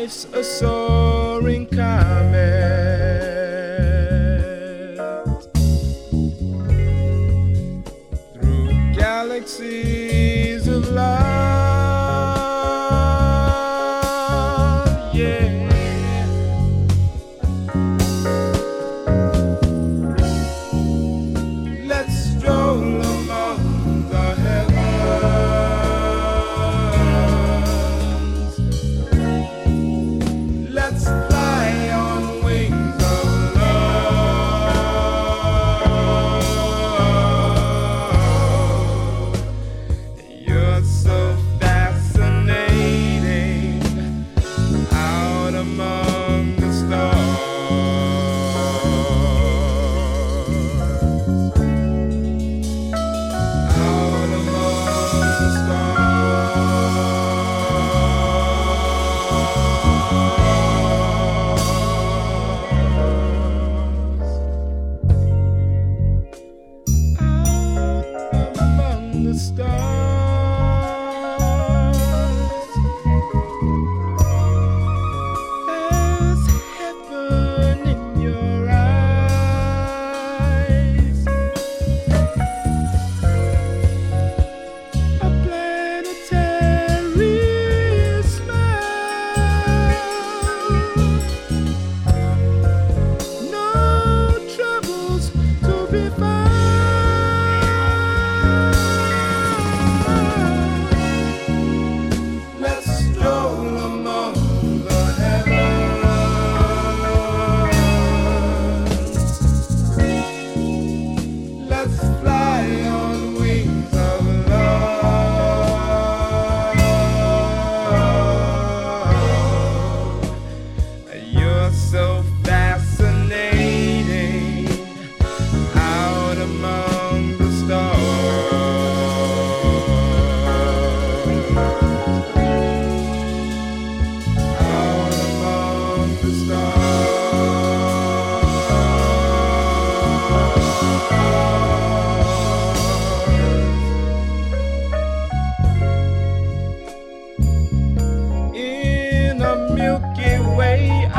life's a soaring comet through galaxies of love. So Milky Way.